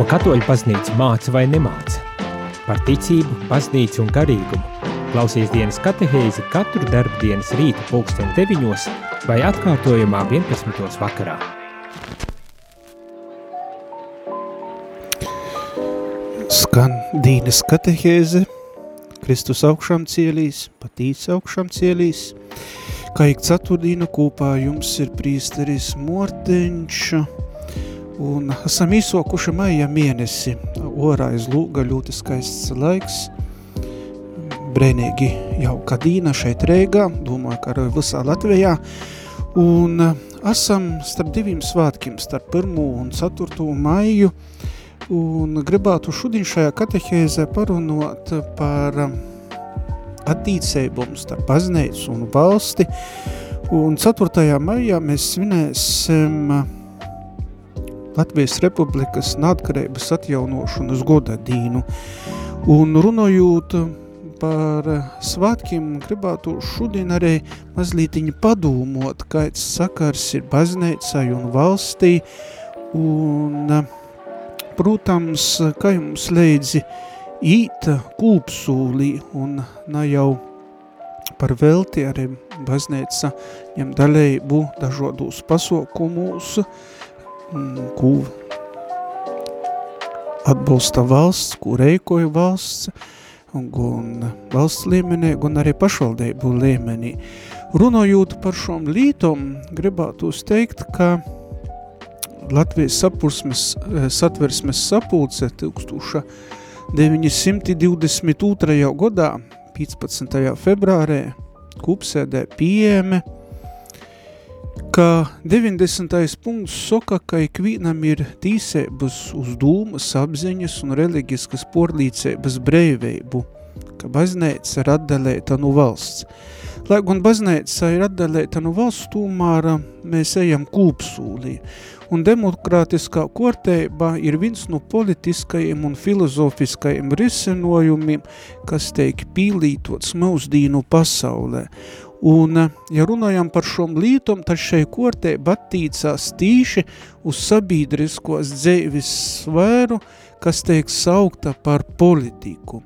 Ko katoļu baznīca māca vai nemāca? Par ticību, baznīcu un garīgumu. Klausies dienas katehēzi katru darbdienas rītu pulksteni deviņos vai atkārtojumā 11. vakarā. Skan Dīnes katehēze, Kristus augšām cielīs, patīts augšām cielīs. Kā ik ceturtdīna kopā jums ir prīsteris Morteņš, un esam īsokuši maija mēnesi. Orā aiz lūga ļoti skaists laiks, brēnīgi jauka dīna šeit Rēgā, domāju, ka arī visā Latvijā, un esam starp diviem svātkiem, starp 1. un 4. maiju, Un gribētu šodien šajā katehēzē parunot par attīcējumu starp baznīcu un valsti. Un 4. maijā mēs svinēsim Latvijas Republikas neatkarības atjaunošanas goda dīnu. Un runājot par svētkiem, gribētu šodien arī mazlietiņi padomot, kāds sakars ir baznīcai un valstī. Un protams, kā jums leidzi īt kūpsūlī un na jau par velti arī baznīca ņem daļēju dažādos pasaukumus, mm, ko atbalsta valsts, ko reikoja valsts, un valsts līmenī, un arī pašvaldību līmenī. Runājot par šom lītom, gribētu teikt, ka Latvijas sapursmes, eh, satversmes sapulce 1922. gadā, 15. februārē, kupsēdē pieejame, ka 90. punkts soka, ka ikvīnam ir tīsēbas uz dūmas, apziņas un reliģiskas porlīcēbas breiveibu, ka baznēca ir atdalēta no valsts. Lai gan baznēca ir atdalēta no valsts, tomēr mēs ejam kūpsūlī un demokrātiskā korteiba ir viens no politiskajiem un filozofiskajiem risinojumiem, kas teik pīlītots mūsdīnu pasaulē. Un, ja runājam par šom lītom, tad šai korteiba attīcās tīši uz sabiedriskos dzēvis svēru, kas tiek saukta par politiku.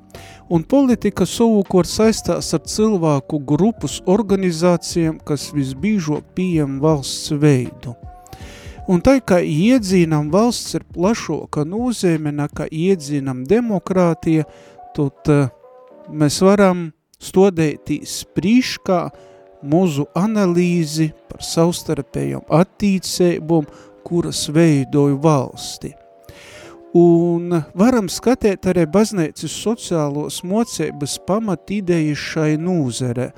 Un politika savukārt saistās ar cilvēku grupus organizācijām, kas visbīžok pieejam valsts veidu. Un tā kā iedzīnam valsts ir plašoka nozīme, nekā iedzīnam demokrātija, tad uh, mēs varam stodētīs prīškā muzu analīzi par savstarpējām attīcībām, kuras veidoju valsti. Un varam skatīt arī baznīcas sociālos mocības pamat idejas šai nūzere,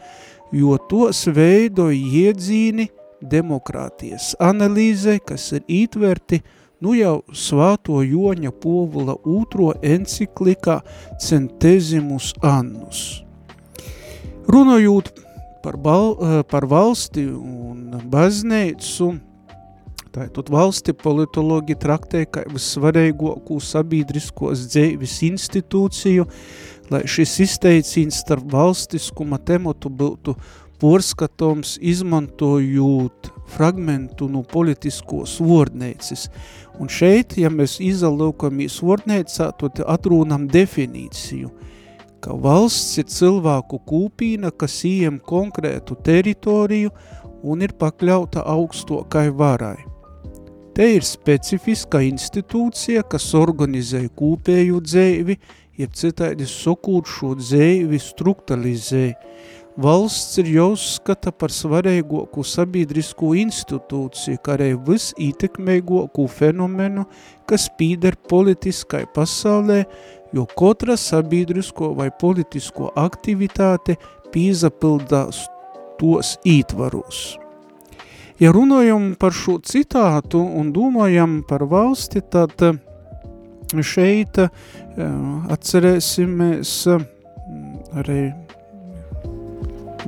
jo tos veidoja iedzīni demokrātijas analīze, kas ir ītverti nu jau svāto Joņa Povula ūtro enciklikā Centezimus Annus. Runājot par, bal, eh, par valsti un bazneicu, tātad valsti politologi traktē kā vissvarīgāko sabiedriskos dzēvis institūciju, lai šis izteicīns starp valstiskuma tematu būtu porskatoms izmantojot fragmentu no politiskos vordneicis. Un šeit, ja mēs izalūkamies vordneicā, tad atrūnam definīciju, ka valsts ir cilvēku kūpīna, kas iem konkrētu teritoriju un ir pakļauta augstokai varai. Te ir specifiska institūcija, kas organizē kūpēju dzēvi, jeb citādi sokūt šo dzēvi strukturalizē, Valsts ir jāuzskata par svarīgāko sabiedrisko institūciju, kā arī visītekmīgāko fenomenu, kas pīder politiskai pasaulē, jo katra sabiedrisko vai politisko aktivitāte pīzapildās tos ītvaros. Ja runājam par šo citātu un domājam par valsti, tad eh, šeit eh, atcerēsimies eh, arī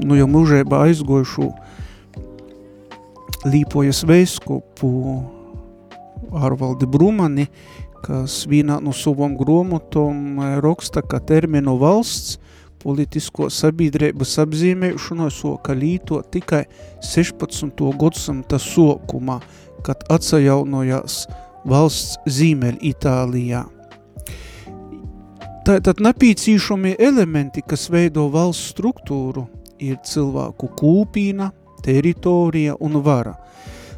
nu jau mūžībā aizgojušu Līpojas veiskupu Ārvaldi Brumani, kas vienā no savam gromotom raksta, ka terminu valsts politisko sabiedrības apzīmēšanos soka līto tikai 16. gadsimta sokumā, kad atsajaunojās valsts zīmeļ Itālijā. Tātad napīcīšamie elementi, kas veido valsts struktūru, ir cilvēku kūpīna, teritorija un vara.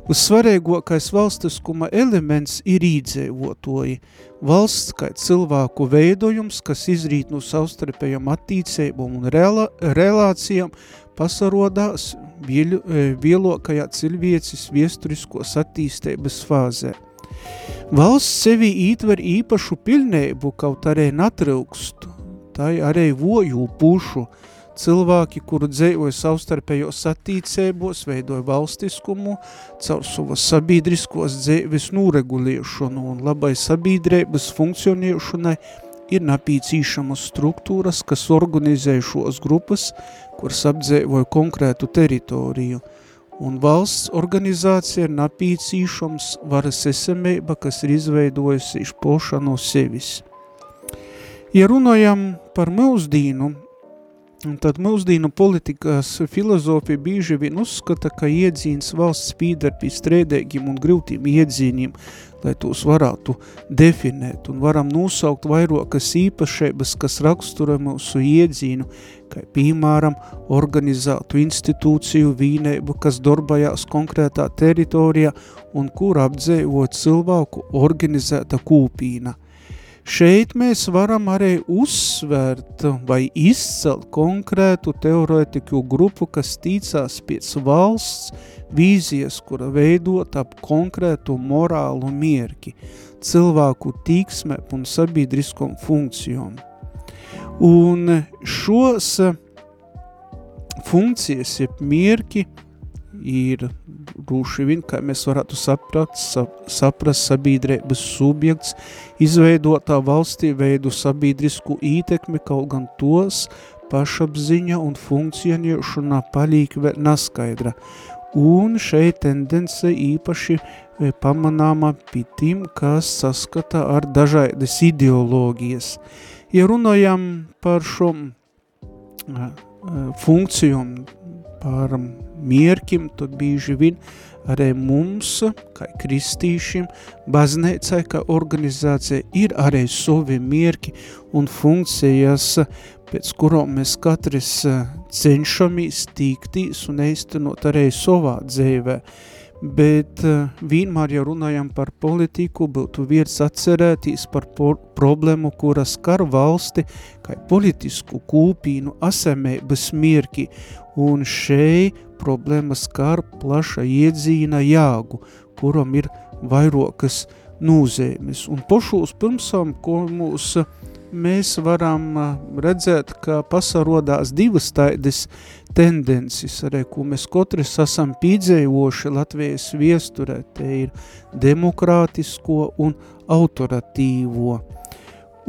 Vissvarīgākais valstiskuma elements ir īdzēvotoji. Valsts kā cilvēku veidojums, kas izrīt no savstarpējām attīcībām un rela, relācijām, pasarodās vielokajā e, cilvēcis viesturiskos attīstības fāzē. Valsts sevi ītver īpašu pilnību, kaut arī natrūkst, tai arī voju pušu, cilvēki, kuru dzēvoja savstarpējos attīcēbos, veidoja valstiskumu, caur savas sabiedriskos dzēvis nūreguliešanu un labai sabiedrības funkcionēšanai ir napīcīšamas struktūras, kas organizē šos grupas, kuras apdzēvoja konkrētu teritoriju. Un valsts organizācija ir napīcīšams varas esamība, kas ir izveidojusi išpoša no sevis. Ja runājam par mūsdīnu, tad mūsdīnu politikas filozofija bieži vien uzskata, ka iedzīns valsts pīdar pie strēdēgiem un grūtiem iedzīniem, lai tos varētu definēt un varam nosaukt vairokas īpašības, kas rakstura mūsu iedzīnu, kā piemēram organizētu institūciju vīneibu, kas darbajās konkrētā teritorijā un kur apdzēvot cilvēku organizēta kūpīna – Šeit mēs varam arī uzsvērt vai izcelt konkrētu teorētiku grupu, kas tīcās pēc valsts vīzijas, kura veidot ap konkrētu morālu mierki, cilvēku tīksmē un sabiedriskom funkcijom. Un šos funkcijas, jeb mierki, ir rūši vien, kā mēs varētu saprat, sap, saprast sabiedrības subjekts, izveidotā valstī veidu sabiedrisku ītekmi, kaut gan tos pašapziņa un funkcionēšana palīk vēl neskaidra. Un šeit tendence īpaši e, pamanāma pie tiem, kas saskata ar dažādas ideoloģijas. Ja runājam par šo e, e, funkcijom, par mierkim, tad bīži vien arī mums, kā kristīšiem, baznīcai, kā organizācija, ir arī savi mierki un funkcijas, pēc kurām mēs katrs cenšamies tīktīs un eistenot arī savā dzīvē. Bet uh, vienmēr, ja runājam par politiku, būtu vietas atcerētīs par problēmu, kura skar valsti, kā politisku kūpīnu, asamēbas mirki, un šeit problēma skar plaša iedzīna jāgu, kuram ir vairokas nūzēmes. Un pošūs pirmsam, ko mūs mēs varam redzēt, ka pasarodās divas taidas tendences, arī, ko mēs katrs esam pīdzējoši Latvijas viesturē, te ir demokrātisko un autoritīvo.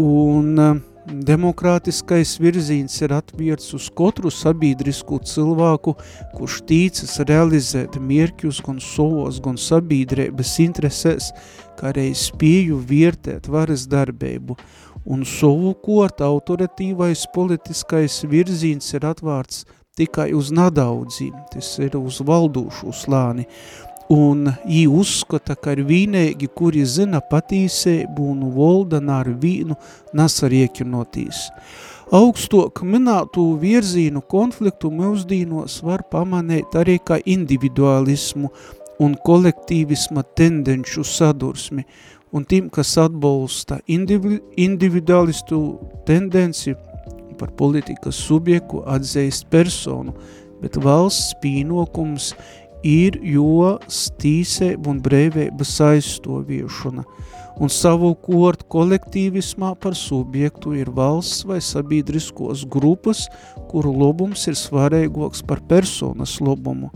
Un demokrātiskais virzīns ir atvierts uz katru sabiedrisku cilvēku, kurš tīcas realizēt mierķus gan savos, gan sabiedrības interesēs, kā arī spēju vērtēt varas darbību. Un savukārt autoritīvais politiskais virziens ir atvārts tikai uz nadaudzim, tas ir uz valdūšu slāni, un jī uzskata, ka ir vīnēgi, kuri zina patīsēbu un voldan ar vīnu nasariekinotīs. Augstok minēto virzīnu konfliktu mūsdīnos var pamanēt arī kā individualismu un kolektīvisma tendenču sadursmi, un tiem, kas atbalsta individualistu tendenci par politikas subjektu atzīst personu, bet valsts pīnokums ir jo stīsēba un brēvēbas aizstoviešana, un savukārt kolektīvismā par subjektu ir valsts vai sabiedriskos grupas, kuru lobums ir svarīgāks par personas lobumu.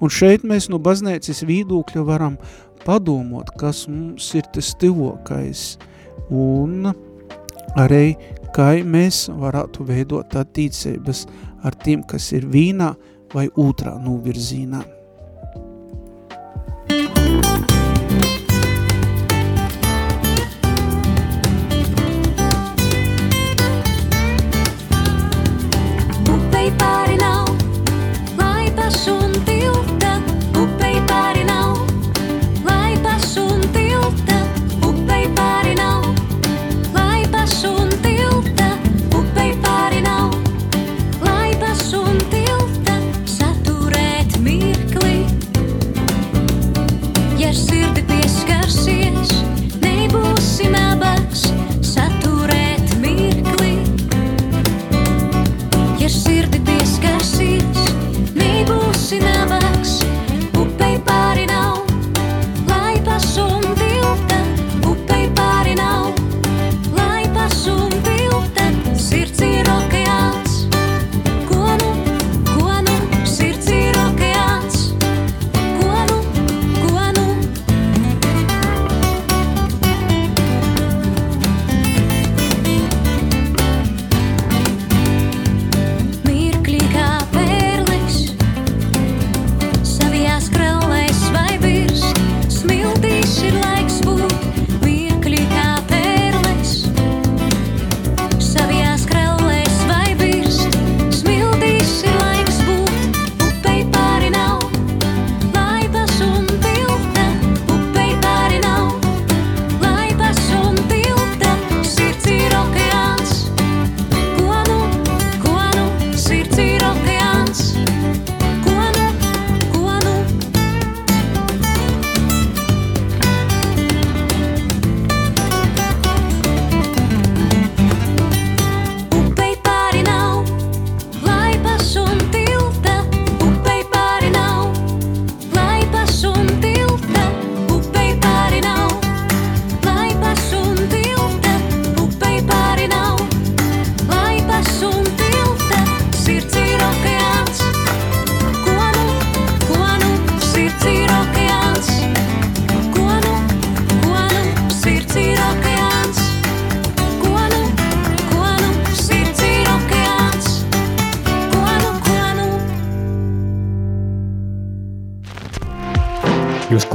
Un šeit mēs no baznīcas vīdūkļa varam padomot, kas mums ir tas tivokais, un arī, kā mēs varētu veidot attīcības ar tiem, kas ir vīnā vai otrā novirzīnā.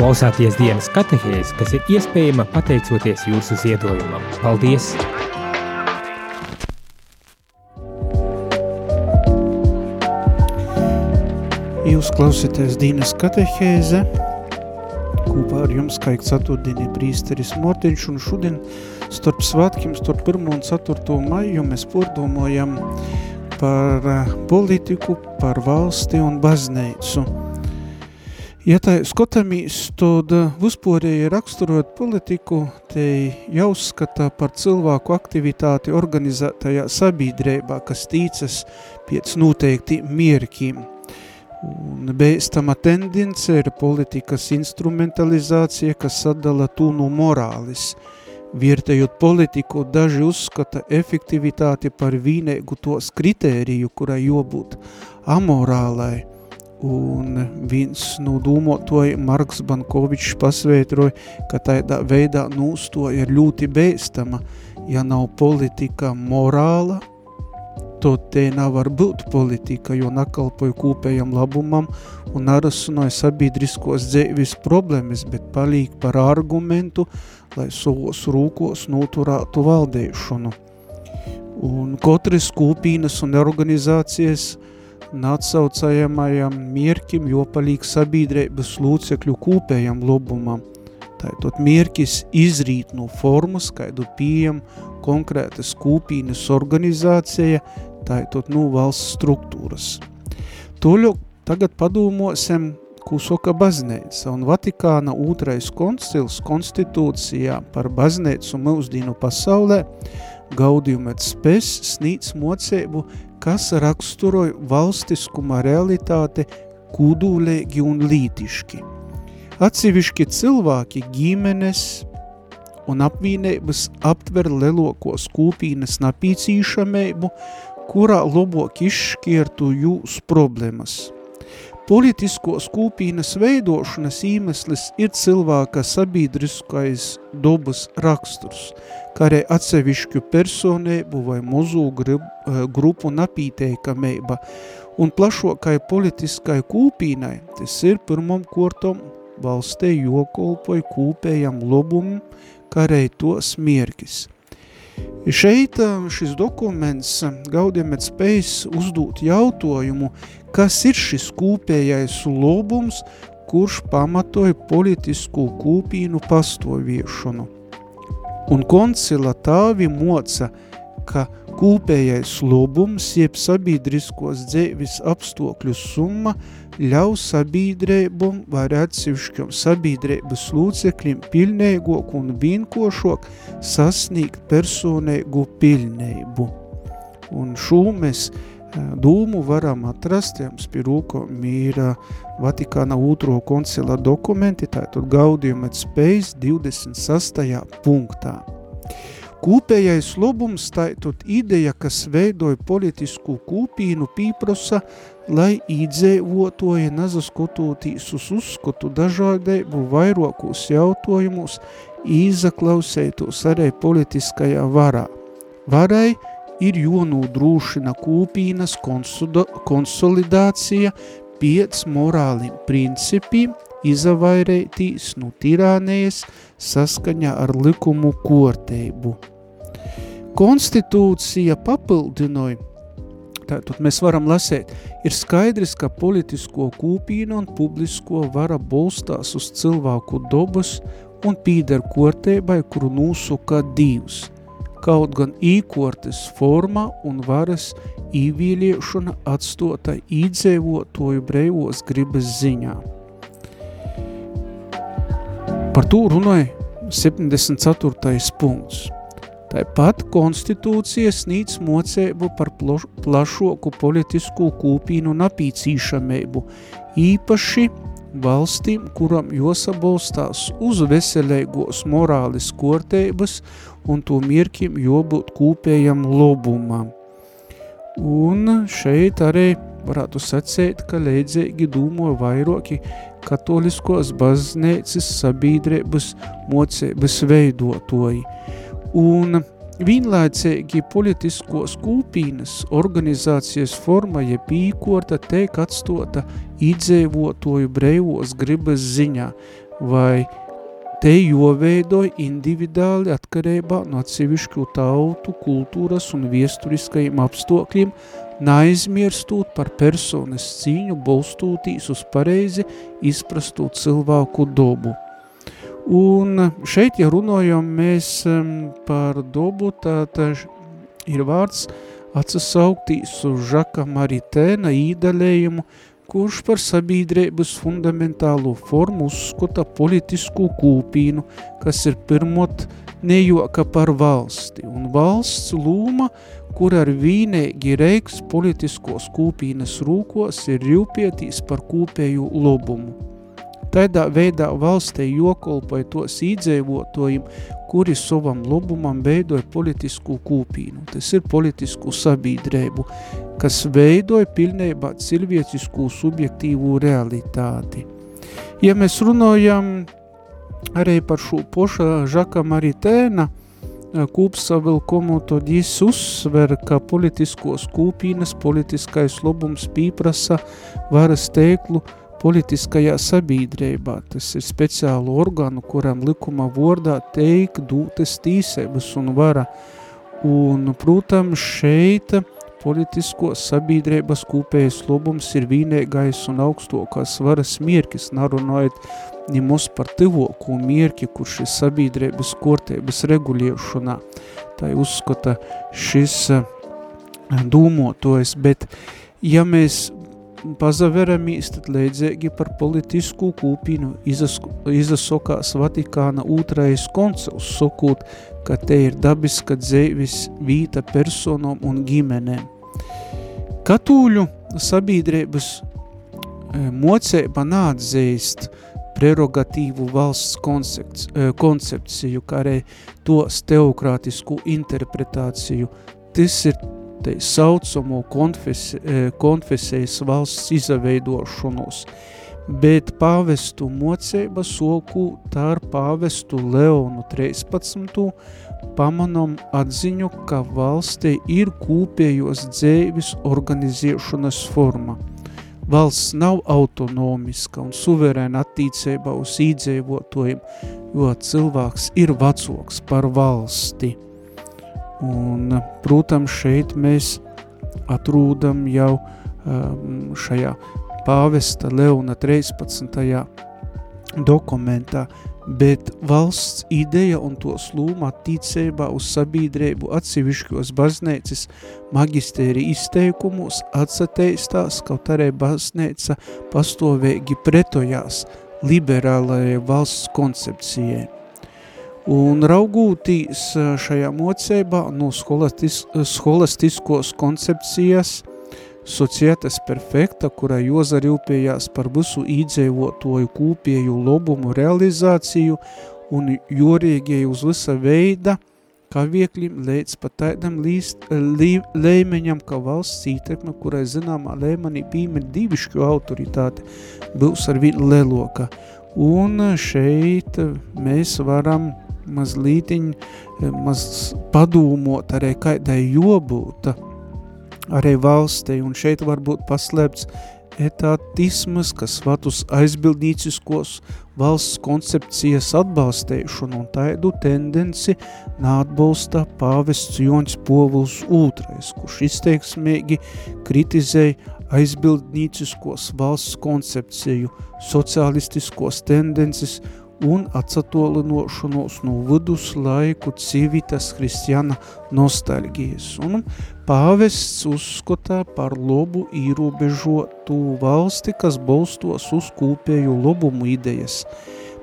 Klausāties dienas katehēzi, kas ir iespējama pateicoties jūsu ziedojumam. Paldies! Jūs klausieties dienas katehēze, kopā ar jums kā ik ceturtdienī prīsteris Mortiņš, un šodien starp svētkiem, starp 1. un 4. maiju mēs pordomojam par eh, politiku, par valsti un bazneicu. Ja tā skatāmies, tad vispārēji raksturot politiku, te jāuzskata par cilvēku aktivitāti organizētajā sabiedrībā, kas tīcas pēc noteikti mierkiem. Un bēstama tendence ir politikas instrumentalizācija, kas sadala tū no morālis. Viertējot politiku, daži uzskata efektivitāti par vīnēgu tos kritēriju, kurai jābūt amorālai – Un viens no dūmotoja Marks Bankovičs pasveitroja, ka tādā veidā nūstoja ir ļoti bēstama. Ja nav politika morāla, tad te nevar būt politika, jo nakalpoja kūpējam labumam un narasunoja sabiedriskos dzēvis problēmas, bet palīk par argumentu, lai savos rūkos noturētu valdēšanu. Un katras kūpīnas un organizācijas – atsaucējamajam mierkim, jo palīk sabiedrības lūcekļu kūpējam lobumam. Tātad mierkis izrīt no formas, kaidu pieejam konkrētas kūpīnas organizācija, tātad no valsts struktūras. Toļu tagad padomāsim, ko soka bazneica, un Vatikāna otrais koncils konstitūcijā par bazneicu mūsdīnu pasaulē Gaudījumets spēs snīts mocēbu kas raksturoja valstiskuma realitāte kūdūlēgi un lītiški. Atsevišķi cilvēki ģimenes un apvīnības aptver lelokos kūpīnas napīcīšameibu, kurā lobok izšķirtu jūs problēmas. Politiskos kūpīnas veidošanas īmeslis ir cilvēka sabiedriskais dobas raksturs, kā arī atsevišķu personēbu vai muzu eh, grupu napīteikamība, un plašokai politiskai kūpīnai tas ir pirmam kortom valstē jokolpoj kūpējam lobumu, kā arī tos mierkis. Šeit eh, šis dokuments gaudiemet spējas uzdot jautājumu, kas ir šis kūpējais lobums, kurš pamatoja politisku kūpīnu pastoviešanu. Un koncila tāvi moca, ka kūpējais lobums, jeb sabiedriskos dzēvis apstokļu summa, ļauj sabiedrēbum vai atsevišķiem sabiedrēbas lūcekļiem pilnēgoku un vienkošok sasniegt personēgu pilnēbu. Un šo mēs Dūmu varam atrast, jums pie rūko mīra Vatikāna otro koncila dokumenti, tātad gaudījuma spējas 26. punktā. Kūpējais lobums tātad ideja, kas veidoja politisku kūpīnu pīprosa, lai īdzēvotoja nazaskotūtīs uz uzskatu dažādēbu vairokūs jautājumus, īzaklausētos arī politiskajā varā. Varai – ir jānodrošina kūpīnas konsolidācija pēc morāliem principiem, izavairētīs no tirānējas saskaņā ar likumu korteibu. Konstitūcija papildinoja, tātad mēs varam lasēt, ir skaidrs, ka politisko kūpīnu un publisko vara bolstās uz cilvēku dobas un pīder korteibai, kuru nūsuka divs – kaut gan īkortes forma un varas īvīliešana atstota īdzēvotoju breivos gribas ziņā. Par to runāja 74. punkts. Tāpat konstitūcija snīc mocēbu par plašoku politisku kūpīnu napīcīšamēbu, īpaši valstīm, kuram josabalstās uz veselēgos morālis kortēbas un to mirkim jābūt kūpējam lobumam. Un šeit arī varētu sacēt, ka leidzīgi dūmoja vairoki katoliskos baznēcas sabiedrības mocības veidotoji. Un Vienlaicīgi politiskos kūpīnas organizācijas forma ja pīkorta teik atstota idzēvotoju breivos gribas ziņā, vai te joveidoja individuāli atkarībā no atsevišķu tautu, kultūras un viesturiskajiem apstokļiem, neaizmirstot par personas cīņu, bolstūtīs uz pareizi izprastu cilvēku dobu. Un šeit, ja runājam mēs par dobu, tad ir vārds atsasauktīs uz Žaka Maritēna īdaļējumu, kurš par sabiedrības fundamentālo formu uzskata politisku kūpīnu, kas ir pirmot nejoka par valsti, un valsts lūma, kur ar vīnēgi reiks politiskos kūpīnas rūkos ir rūpietīs par kūpēju lobumu. Tādā veidā valstī jokolpoja tos īdzēvotojiem, kuri savam lobumam veidoja politisku kūpīnu. Tas ir politisku sabiedrību, kas veidoja pilnībā cilvēcisku subjektīvu realitāti. Ja mēs runājam arī par šo poša Žaka Maritēna kūpsavilkumu, tad jis uzsver, ka politiskos kūpīnas, politiskais lobums pīprasa varas teiklu, politiskajā sabiedrībā. Tas ir speciālu organu, kuram likuma vordā teik dūtas tīsības un vara. Un, protams, šeit politisko sabiedrības kūpējas lobums ir vīnēgais un augstokās varas mierkis, narunājot ņemos par tivoku mierki, kurš ir sabiedrības kortēbas reguliešanā. Tā uzskata šis dūmotojs, bet ja mēs pazaveramies, tad leidzēgi par politisku kūpinu izasokās Vatikāna ūtrais koncils, sokūt, ka te ir dabiska dzēvis vīta personom un ģimenēm. Katūļu sabiedrības e, mocēba nāatzīst prerogatīvu valsts koncepts, e, koncepciju, kā arī tos teokrātisku interpretāciju. Tas ir tai saucamo konfes, e, konfesējas valsts izveidošanos, bet pāvestu moceiba soku tā ar pāvestu Leonu 13. Pamanam atziņu, ka valstī ir kūpējos dzēvis organizēšanas forma. Valsts nav autonomiska un suverēna attīcībā uz īdzēvotojiem, jo cilvēks ir vecoks par valsti. Un, protams, šeit mēs atrūdam jau um, šajā pāvesta Leona 13. dokumentā, bet valsts ideja un to slūma attīcībā uz sabiedrību atsevišķos baznēcas magistēri izteikumos atsateistās, kaut arī baznēca pastāvēgi pretojās liberālajai valsts koncepcijai. Un raugūtīs šajā mocībā no skolastis, skolastiskos koncepcijas societas perfekta, kurā Joza rūpējās par visu īdzēvotoju kūpēju lobumu realizāciju un jorīgie uz visa veida, kā vieklim līdz pat tādam līst, lī, lēmeņam, kā valsts ītekme, kurai zināmā lēmanī pīmet divišķu autoritāte, būs ar vienu leloka. Un šeit mēs varam mazlītiņ, eh, maz padūmot arī kaidai jobūta arī valstī, un šeit var būt paslēpts etātismas, kas vatus aizbildnīciskos valsts koncepcijas atbalstēšanu un taidu tendenci nātbalsta pāvests Joņs Povuls ūtrais, kurš izteiksmīgi kritizēja aizbildnīciskos valsts koncepciju, socialistiskos tendences un atsatolinošanos no viduslaiku civitas kristiana nostalģijas. Un pāvests uzskatā par lobu īrobežotu valsti, kas balstos uz kūpēju lobumu idejas,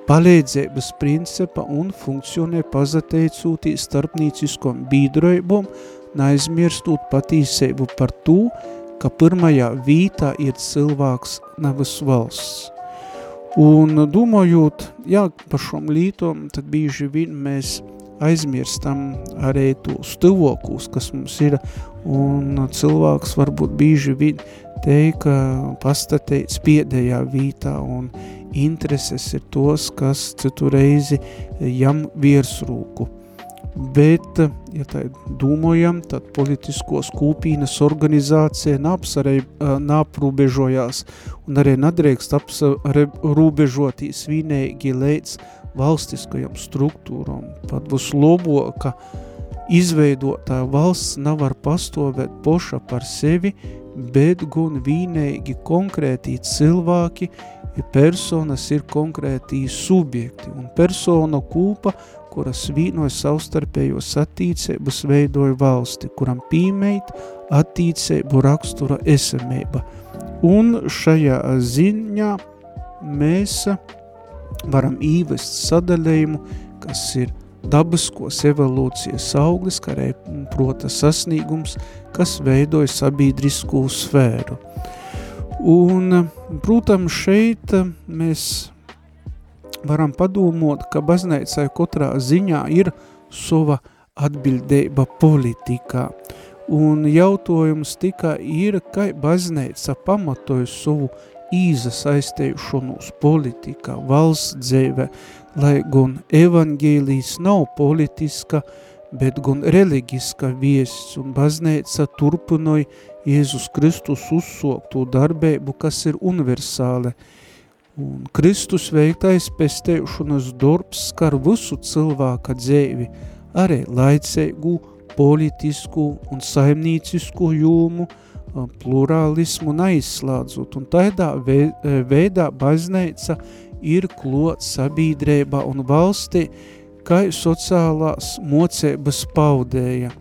palīdzības principa un funkcionē pazateicūtī starpnīciskom bīdroibom, neaizmirstot patīseibu par to, ka pirmajā vītā ir cilvēks, nevis valsts. Un domājot, jā, par šom lītom, tad bieži vien mēs aizmirstam arī tos tuvokus, kas mums ir, un cilvēks varbūt bieži vien teika pastateits piedējā vītā, un intereses ir tos, kas citu reizi jam virsrūku. bet, ja tā domājam, tad politiskos kūpīnas organizācija nāprūbežojās un arī nedrīkst apsarūbežotīs vienīgi līdz valstiskajam struktūram. Pat būs lobo, ka izveidotā valsts nevar pastāvēt poša par sevi, bet gan vienīgi konkrētī cilvēki, personas ir konkrētī subjekti, un persona kūpa, kuras vīnoja savstarpējos attīcības veidoja valsti, kuram pīmeit attīcību rakstura esamība. Un šajā ziņā mēs varam īvest sadaļējumu, kas ir dabiskos evolūcijas auglis, kā arī prota sasniegums, kas veidoja sabiedrisko sfēru. Un, protams, šeit mēs varam padomot, ka baznīcai katrā ziņā ir sava atbildība politikā. Un jautājums tikai ir, kā baznīca pamatoja savu īzasaistējušanos politikā, valsts dzīvē, lai gan evangēlijas nav politiska, bet gan reliģiska viests, un baznīca turpinoja Jēzus Kristus uzsoktu darbību, kas ir universāle, un Kristus veiktais pestēšanas darbs skar visu cilvēka dzīvi, arī laicīgu, politisku un saimnīcisku jūmu, plurālismu neizslādzot, un tādā veidā baznīca ir klot sabiedrībā un valstī, kā sociālās mocības paudēja.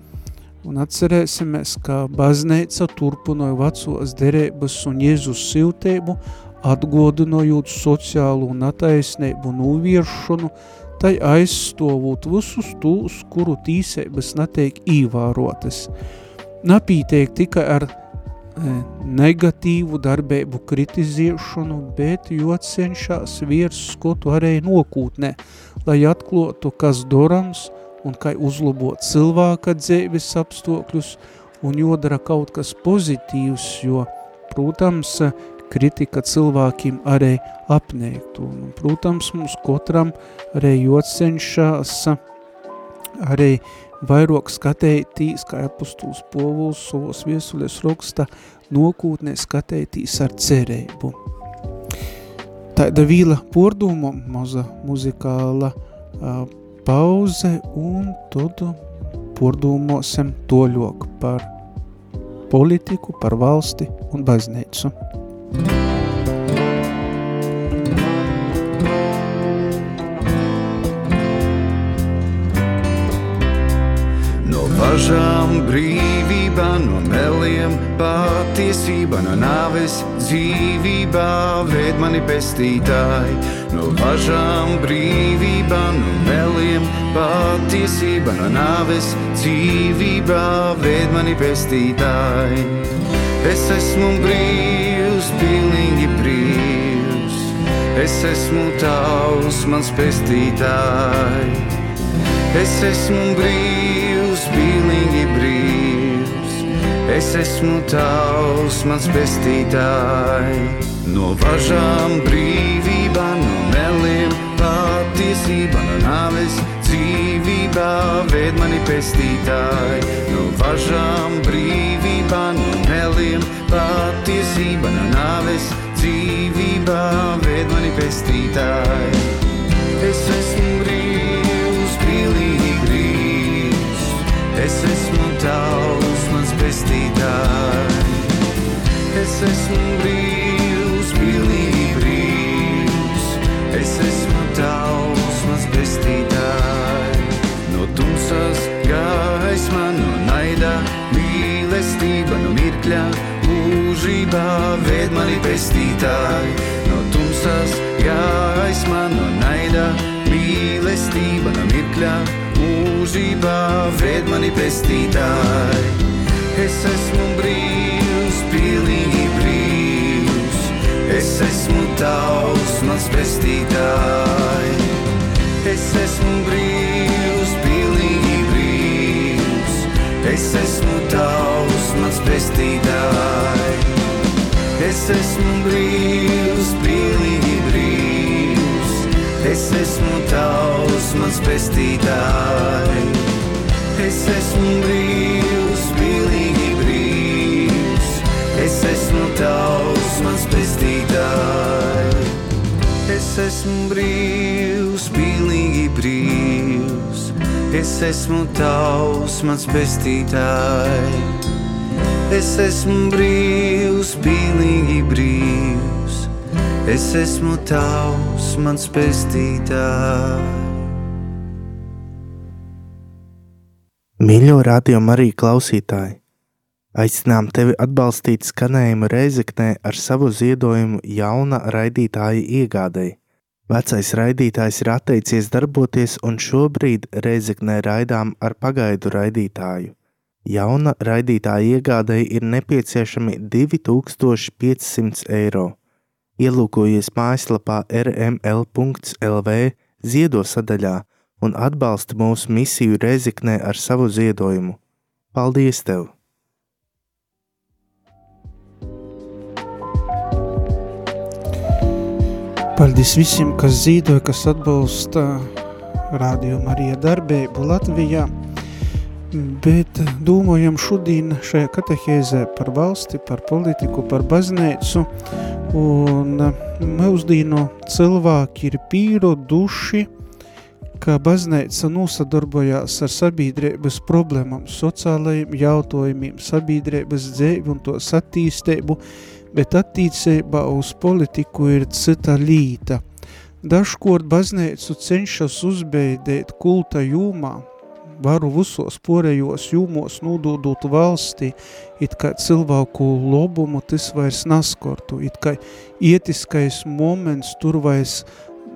Un atcerēsimies, ka baznīca turpinoja vecos derības un Jēzus siltību, atgodinojot sociālu un attaisnību nūviešanu, tai aizstovot visus tūs, kuru tīsības netiek īvārotas. Napītiek tikai ar negatīvu darbību kritizēšanu, bet jo cenšas virs skotu arī nokūtnē, lai atklotu, kas dorams un kā uzlabot cilvēka dzīves apstākļus un jodara kaut kas pozitīvs, jo, protams, kritika cilvēkiem arī apniegtu. Un, protams, mums katram arī jocenšas arī vairāk skatētīs, kā apustuls povuls savos viesuļos raksta, nokūtnē skatētīs ar cerību. Tāda vīla porduma, maza muzikāla uh, pauze, un tad pordumosim toļok par politiku, par valsti un baznīcu. Bažām brīvība no meliem, patiesība no nāves, dzīvībā ved mani pestītāji. No bažām brīvība no meliem, patiesība no nāves, dzīvībā ved mani pestītāji. Es esmu brīvs, pilnīgi brīvs, es esmu tavs, mans pestītāji. Es esmu brīvs Es esmu tavs, mans pestītāji, no važām brīvībā, no meliem, patiesībā, no nāves, dzīvībā, ved mani pestītāji, no važām brīvībā, no meliem, patiesībā, no nāves, dzīvībā, ved mani pestītāji. Es esmu Es esmu brīvs, pilnīgi brīvs. Es esmu tavs, mans pestītāji. No tumsas gaisma, no naida, mīlestība, no mirkļa, mūžībā ved mani pestītāji. No tumsas gaisma, no naida, mīlestība, no mirkļa, mūžībā ved mani pestītāji. Es esmu brīvs, pilnīgi esmu tavs, mans pestītāji. Es esmu brīvs, pilnīgi brīvs, es esmu tavs, mans pestītāji. Es esmu brīvs, pilnīgi brīvs, es esmu tavs, mans pestītāji. Es esmu brīvs, pilnīgi brīvs, es esmu tavs, mans pestītāj. Es esmu brīvs, pilnīgi brīvs, es esmu tavs, mans pestītāj. Es esmu brīvs, pilnīgi brīvs, es esmu tavs, mans pestītāj. Mīļo radio arī klausītāji! Aicinām tevi atbalstīt skanējumu reizeknē ar savu ziedojumu jauna raidītāja iegādēji. Vecais raidītājs ir atteicies darboties un šobrīd reizeknē raidām ar pagaidu raidītāju. Jauna raidītāja iegādēji ir nepieciešami 2500 eiro. Ielūkojies mājaslapā rml.lv ziedo sadaļā un atbalsti mūsu misiju Reziknē ar savu ziedojumu. Paldies tev! Paldies visiem, kas zīdoja, kas atbalsta rādījumu arī darbību Latvijā. Bet domājam šodien šajā katehēzē par valsti, par politiku, par baznīcu. Un mūsdienu cilvēki ir pīroduši ka baznīca nosadarbojās ar sabiedrības problēmām, sociālajiem jautājumiem, sabiedrības dzīvi un to attīstību, bet attīstībā uz politiku ir cita līta. Dažkort baznīcu cenšas uzbeidēt kulta jūmā, varu visos porējos jūmos nododot valstī, it kā cilvēku lobumu tas vairs naskortu, it kā ietiskais moments tur vairs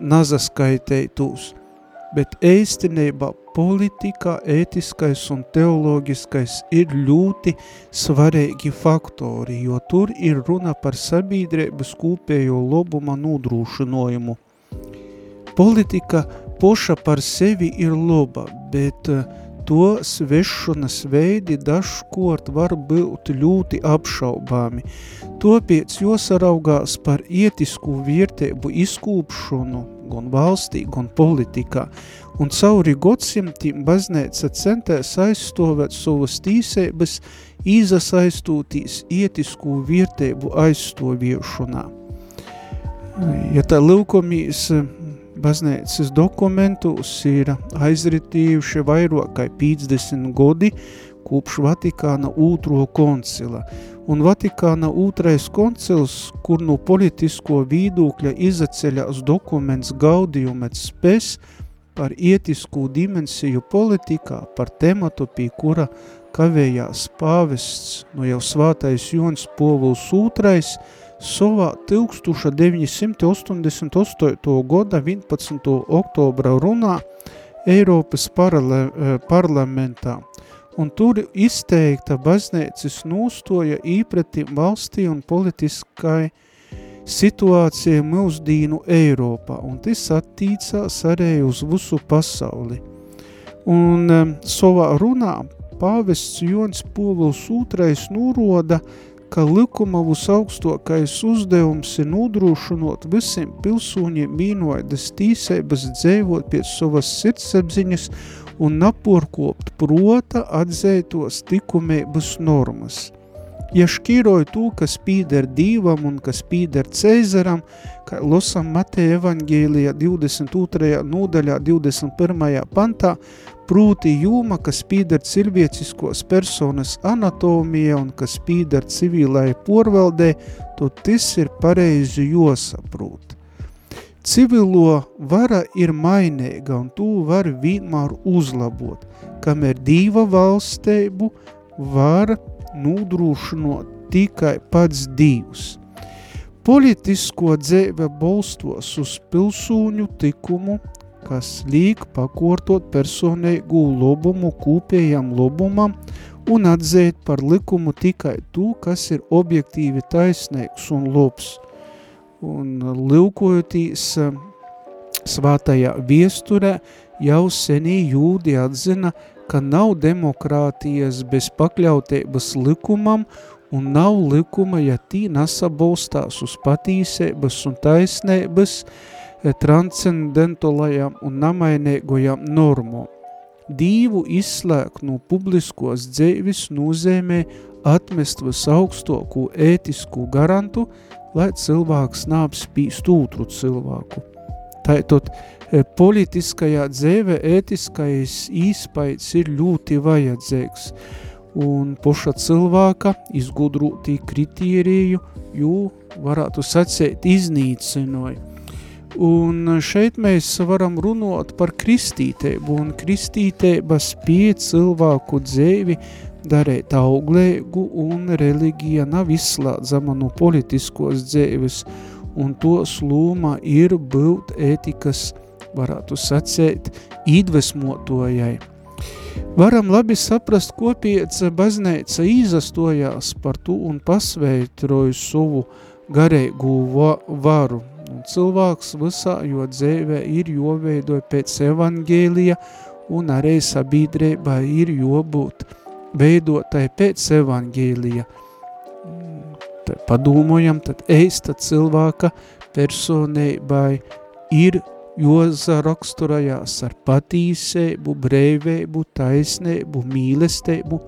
nazaskaitētūs bet īstenībā politika, ētiskais un teoloģiskais ir ļoti svarīgi faktori, jo tur ir runa par sabiedrības kopējo lobuma nodrūšanojumu. Politika poša par sevi ir loba, bet uh, to svešanas veidi dažkort var būt ļoti apšaubāmi. Tāpēc jāsaraugās par ietisku vērtību izkūpšanu gan valstī, gan politikā, un cauri gadsimtiem baznīca centēs aizstāvēt savas tīsības, izasaistūtīs ietisku vērtību aizstāviešanā. Ja tā lūkomīs baznīcas dokumentus ir aizritījuši vairāk kā 50 godi kopš Vatikāna otro koncila. Un Vatikāna otrais koncils, kur no politisko vīdūkļa izaceļās dokuments Gaudījumets spes par ietisku dimensiju politikā, par tematu, pie kura kavējās pāvests no jau svātais Jons Povuls II, savā 1988. gada 11. oktobra runā Eiropas eh, parlamentā, un tur izteikta baznīcas nūstoja īpretim valstī un politiskai situācija mūsdīnu Eiropā, un tas attīcās arī uz visu pasauli. Un um, savā runā pāvests Jons Povuls II nūroda, ka likuma visaugstākais uzdevums ir nodrošinot visiem pilsūņiem mīnoidas tīsības dzēvot pēc savas sirdsapziņas un naporkopt prota atzētos tikumēbas normas. Ja šķīroja to, kas pīder dīvam un kas pīder Cēzaram, kā losam Mateja evangēlijā 22. nodaļā 21. pantā, prūti jūma, kas pīdar cilvēciskos personas anatomija un kas pīdar civilai porvaldē, to tas ir pareizi josaprūt. Civilo vara ir mainīga un to var vienmēr uzlabot, kamēr dīva valsteibu var nodrošinot tikai pats divs. Politisko dzēve bolstos uz pilsūņu tikumu, kas liek pakortot personīgu lobumu kūpējam lobumam un atzēt par likumu tikai to, kas ir objektīvi taisnīgs un lobs. Un lūkojoties eh, svātajā viesturē, jau senī jūdi atzina, ka nav demokrātijas bez pakļautības likumam un nav likuma, ja tī nesabalstās uz patīsības un taisnības, transcendentalajām un namainīgajām normām. Dīvu izslēgt no publiskos dzēvis nozīmē atmest visaugstoku ētisku garantu, lai cilvēks neapspīst otru cilvēku. Tātad politiskajā dzēve ētiskais īspaids ir ļoti vajadzīgs, un poša cilvēka izgudrūtī kritēriju, jū varētu sacēt iznīcinoja. Un šeit mēs varam runāt par kristītēbu, un kristītēba spēja cilvēku dzēvi darīt auglēgu, un reliģija nav izslēdzama no politiskos dzēves, un tos lūma ir būt ētikas, varētu sacēt, iedvesmotojai. Varam labi saprast, ko piec bazneica īzastojās par to un pasveitroju savu garīgu varu. Un cilvēks visā, jo dzēvē ir joveidoja pēc evangēlija un arī sabiedrībā ir jobūt veidotai pēc evangēlija. Tad padomojam, tad eista cilvēka personībai ir joza raksturajās ar patīsēbu, brēvēbu, taisnēbu, mīlestību,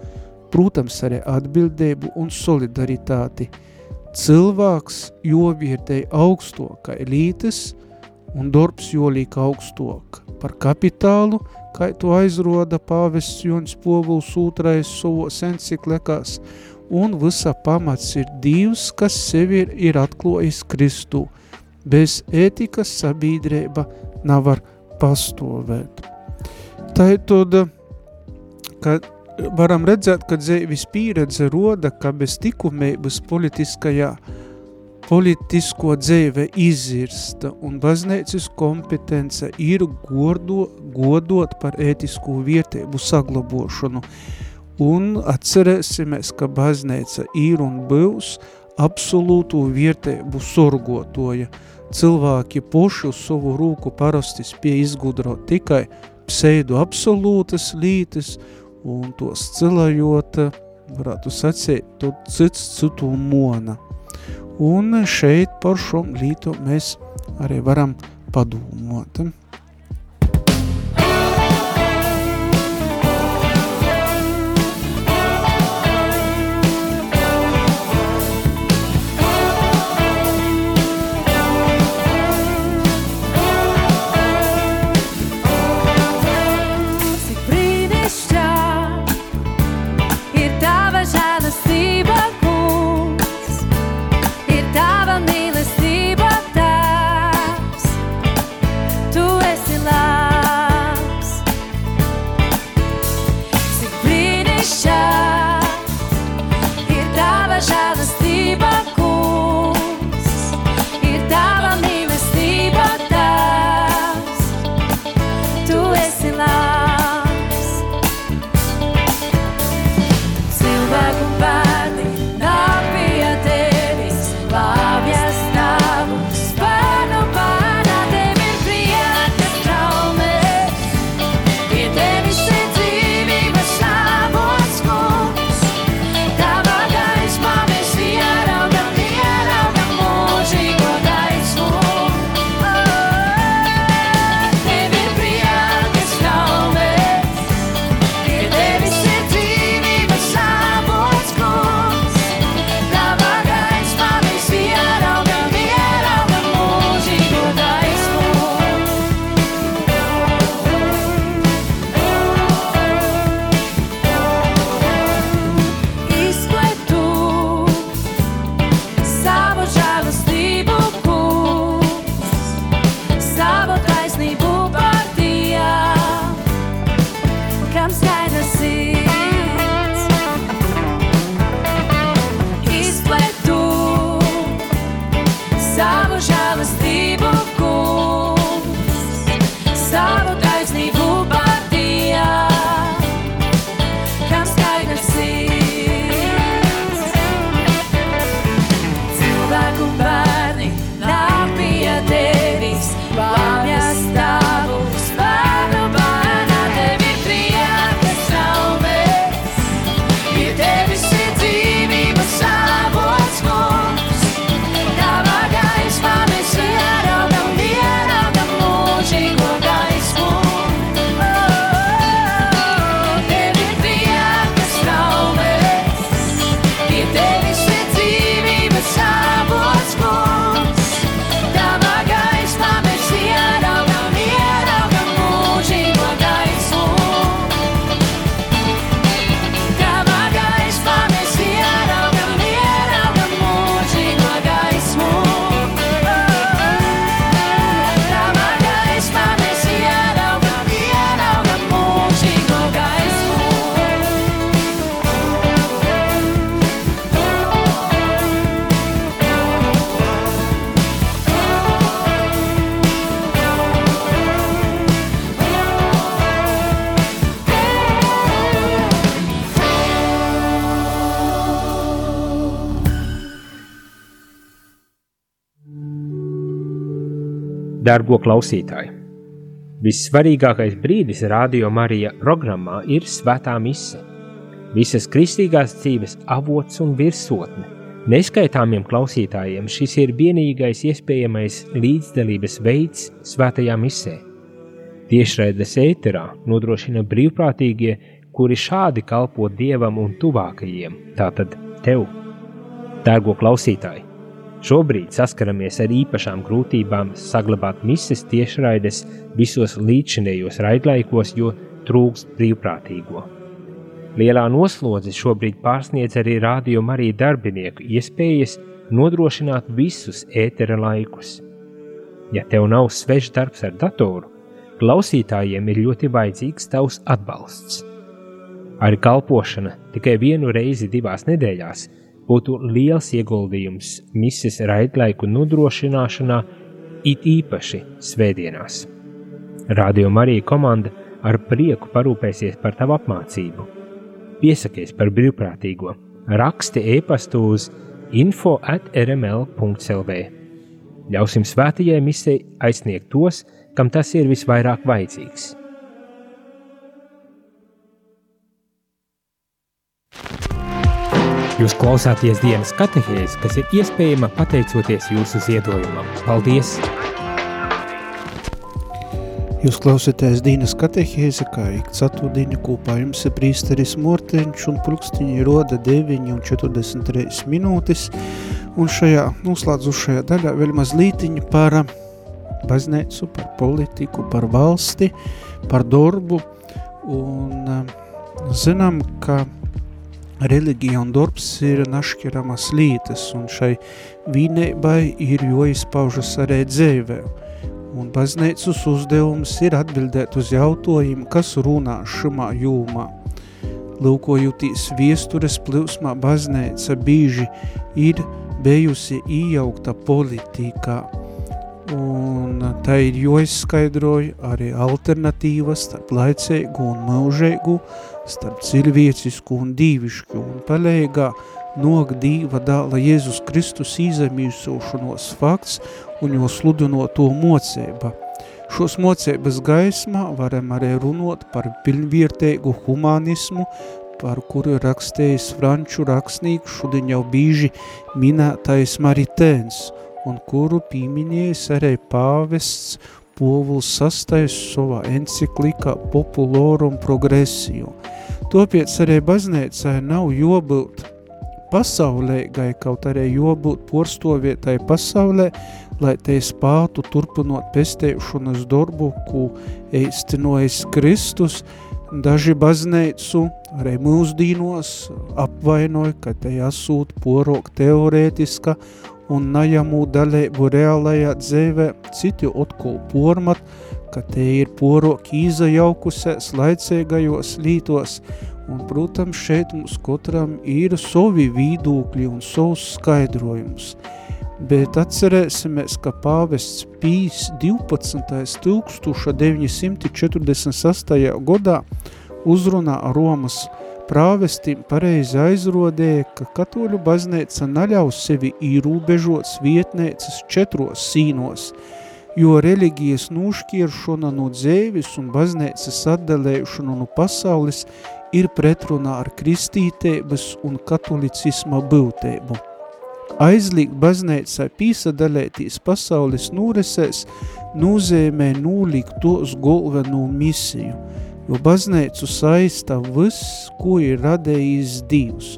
protams arī atbildēbu un solidaritāti. Cilvēks jovietēji augstokai lītes un darbs jolīk augstok par kapitālu, kā to aizroda pāvests Jonis Povuls ūtrais savos enciklekās, un visa pamats ir Dievs, kas sevi ir, ir atklājis Kristu. Bez ētikas sabiedrība nevar pastāvēt. Tā ir tad, ka varam redzēt, ka dzīves pieredze roda, ka bez tikumības politiskajā politisko dzīve izirsta un baznīcas kompetence ir gordo, godot par ētisku vietību saglabošanu. Un atcerēsimies, ka baznīca ir un būs absolūtu vietību sorgotoja. Cilvēki poši uz savu rūku parasti spēj izgudrot tikai pseidu absolūtas lītes un tos cilājot, varētu sacīt, tu cits citu mona. Un šeit par šo lītu mēs arī varam padomot. Dargo klausītāji! Vissvarīgākais brīdis Radio Marija programmā ir Svētā mise. Visas kristīgās dzīves avots un virsotne. Neskaitāmiem klausītājiem šis ir vienīgais iespējamais līdzdalības veids Svētajā misē. Tiešraides ēterā nodrošina brīvprātīgie, kuri šādi kalpo Dievam un tuvākajiem, tātad tev. Dārgo klausītāji! Šobrīd saskaramies ar īpašām grūtībām saglabāt mises tiešraides visos līdzinējos raidlaikos, jo trūkst brīvprātīgo. Lielā noslodze šobrīd pārsniedz arī rādījumu arī darbinieku iespējas nodrošināt visus ētera laikus. Ja tev nav svešs darbs ar datoru, klausītājiem ir ļoti vajadzīgs tavs atbalsts. Arī kalpošana tikai vienu reizi divās nedēļās būtu liels ieguldījums mises raidlaiku nodrošināšanā, it īpaši svētdienās. Radio Marija komanda ar prieku parūpēsies par tavu apmācību. Piesakies par brīvprātīgo, raksti e-pastu uz info at rml.lv. Ļausim svētajai misei aizsniegt tos, kam tas ir visvairāk vajadzīgs. Jūs klausāties dienas katehēzi, kas ir iespējama pateicoties jūsu ziedojumam. Paldies! Jūs klausāties dienas katehēzi, kā ik ceturtdiena kopā jums ir prīsteris Morteņš un pulkstiņi roda 9 un 43 minūtes. Un šajā noslēdzušajā daļā vēl mazlītiņa par baznīcu, par politiku, par valsti, par darbu. Un zinām, ka reliģija un darbs ir našķiramas lietas, un šai vīneibai ir joizpaužas arī dzēvē. Un baznīcas uzdevums ir atbildēt uz jautājumu, kas runā šumā jūmā. Lūkojotīs viestures plūsmā baznīca bīži ir bijusi iejaukta politikā, un tā ir joizskaidroja arī alternatīvas starp laicīgu un mūžīgu, starp cilvēcisku un dīvišku un palēgā nog dīva dāla Jēzus Kristus izemīsošanos fakts un jo sludinoto mocēba. Šos mocēbas gaismā varam arī runot par pilnviertēgu humanismu, par kuru rakstējis franču rakstnīgs šodien jau bīži minētais Maritēns, un kuru pīminējis arī pāvests Povuls sastais savā enciklikā Populorum Progressio. Topiec arī baznīcai nav jobūt pasaulēgai, kaut arī jobūt porstovietai pasaulē, lai te spātu turpinot pestēšanas darbu, ko eistinojas Kristus, daži baznīcu arī mūsdīnos apvainoja, ka te jāsūt porok teorētiska un najamū dalību reālajā dzēvē, citi otkol pormat, ka te ir poroki izajaukusēs laicīgajos lītos, un, protams, šeit mums katram ir savi vīdūkļi un savs skaidrojums. Bet atcerēsimies, ka pāvests Pīs 12. 1948. gadā uzrunā Romas prāvestim pareizi aizrodēja, ka katoļu baznīca naļaus sevi īrūbežots vietnēcas četros sīnos, jo reliģijas nūškieršana no dzēvis un baznīcas atdalēšana no pasaules ir pretrunā ar kristītēbas un katolicisma būtēbu. Aizlīgt baznīcai pīsadalētīs pasaules nūresēs nūzēmē nūlikt tos galveno misiju – jo baznīcu saista viss, ko ir radējis Dievs.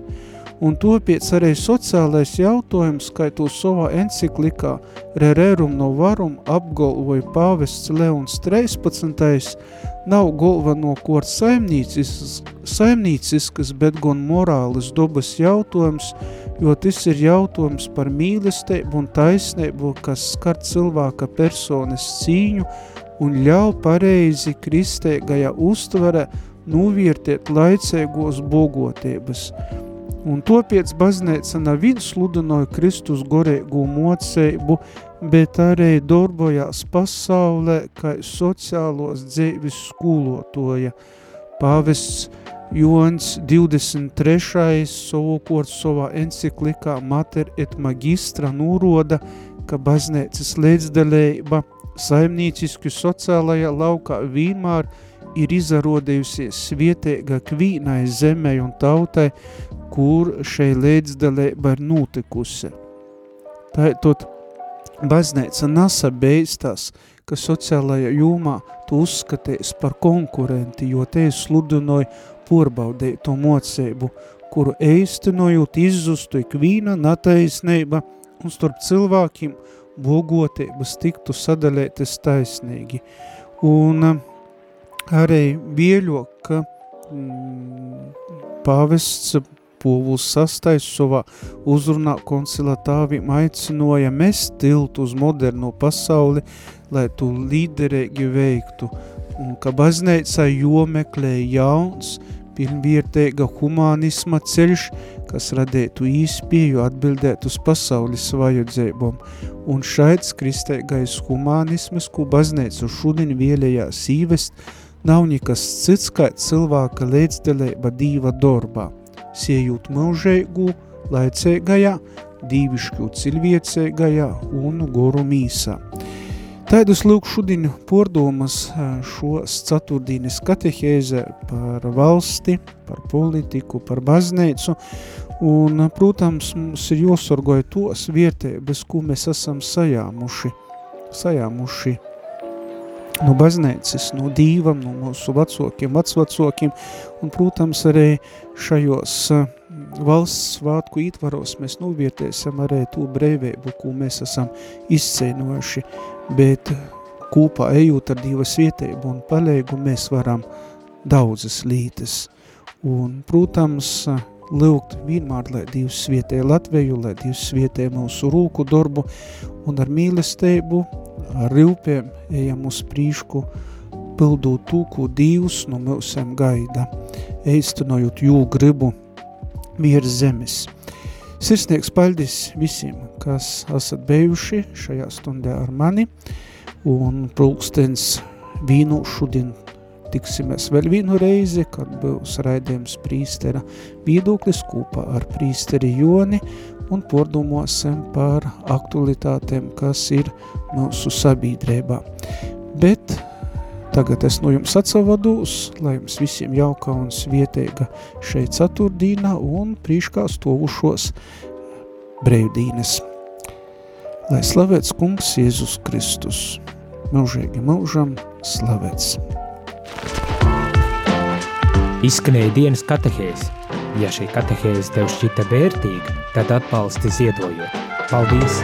Un topiec arī sociālais jautājums, kā to savā enciklikā Rererum no varum apgalvoja pāvests Leons 13. nav galveno kort saimnīcisks, saimnīciskas, bet gan morāles dobas jautājums, jo tas ir jautājums par mīlestību un taisnību, kas skar cilvēka personas cīņu un ļauj pareizi kristēgajā uztvere novērtēt laicēgos bogotības. Un topiec baznīca nav viens sludinoja Kristus gorēgu moceibu, bet arī darbojās pasaulē, kā sociālos dzīves skolotoja. Pāvests Jons 23. savukārt savā enciklikā Mater et Magistra nūroda, ka baznēcas līdzdalība saimnīciski sociālajā laukā vienmēr ir izarodījusies vietēga kvīnai zemē un tautai, kur šai līdzdalība ir notikusi. Tātad baznēca nasa beistās, ka sociālajā jūmā tu uzskaties par konkurenti, jo te sludinoja porbaudēto mocību, kuru eistenojot izzustu ikvīna nataisnība un starp cilvēkiem bogotības tiktu sadalētas taisnīgi. Un um, arī bieļo, ka mm, pāvests Pūvuls sastais savā uzrunā koncilatāvim aicinoja mest tiltu uz moderno pasauli, lai tu līderīgi veiktu, un ka bazneica jomeklē jauns, pilnvērtīga humanisma ceļš, kas radētu īspēju atbildēt uz pasaules vajadzībām, un šaids kristīgais humanismas, ko bazneica šodien vēlējās īvest, nav nekas cits kā cilvēka līdzdalība dīva darbā siejūt mūžēgu, laicīgajā, dīvišķu cilviecīgajā un goru mīsā. Tādus lūk šodien pordomas šos ceturtdienas katehēzē par valsti, par politiku, par bazneicu, un, protams, mums ir josorgoja tos vietēbas, ko mēs esam sajāmuši, sajāmuši no baznēcas, no dīvam, no mūsu vecokiem, vecvacokiem, un, protams, arī šajos valsts svātku ītvaros mēs novietēsim arī to breivību, ko mēs esam izcēnojuši, bet kopā ejot ar divas vietēbu un palēgu mēs varam daudzas lītas. Un, protams, lūgt vienmēr, lai Dievs svietē Latveju, lai Dievs svietē mūsu rūku darbu un ar mīlestību ar rīpiem ejam uz prīšku, pildot tū, ko Dievs no mūsiem gaida, eistinojot jū gribu virs zemes. Sirsnieks paldies visiem, kas esat bijuši šajā stundē ar mani, un pulkstens vīnu šodien tiksimies vēl vienu reizi, kad būs raidījums prīstera viedoklis kopā ar prīsteri Joni, un pordomāsim par aktualitātēm, kas ir mūsu sabiedrībā. Bet tagad es no jums atsavadūs, lai jums visiem jauka un svietēga šeit ceturtdīnā un prīškā stovušos brevdīnes. Lai slavēts kungs Jēzus Kristus, mūžīgi mūžam slavēts. Izskanēja dienas katehēzi Ja šī katehēze tev šķita vērtīga, tad atbalsti ziedojot. Paldies!